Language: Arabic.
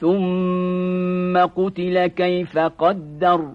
ثم قتل كيف قدر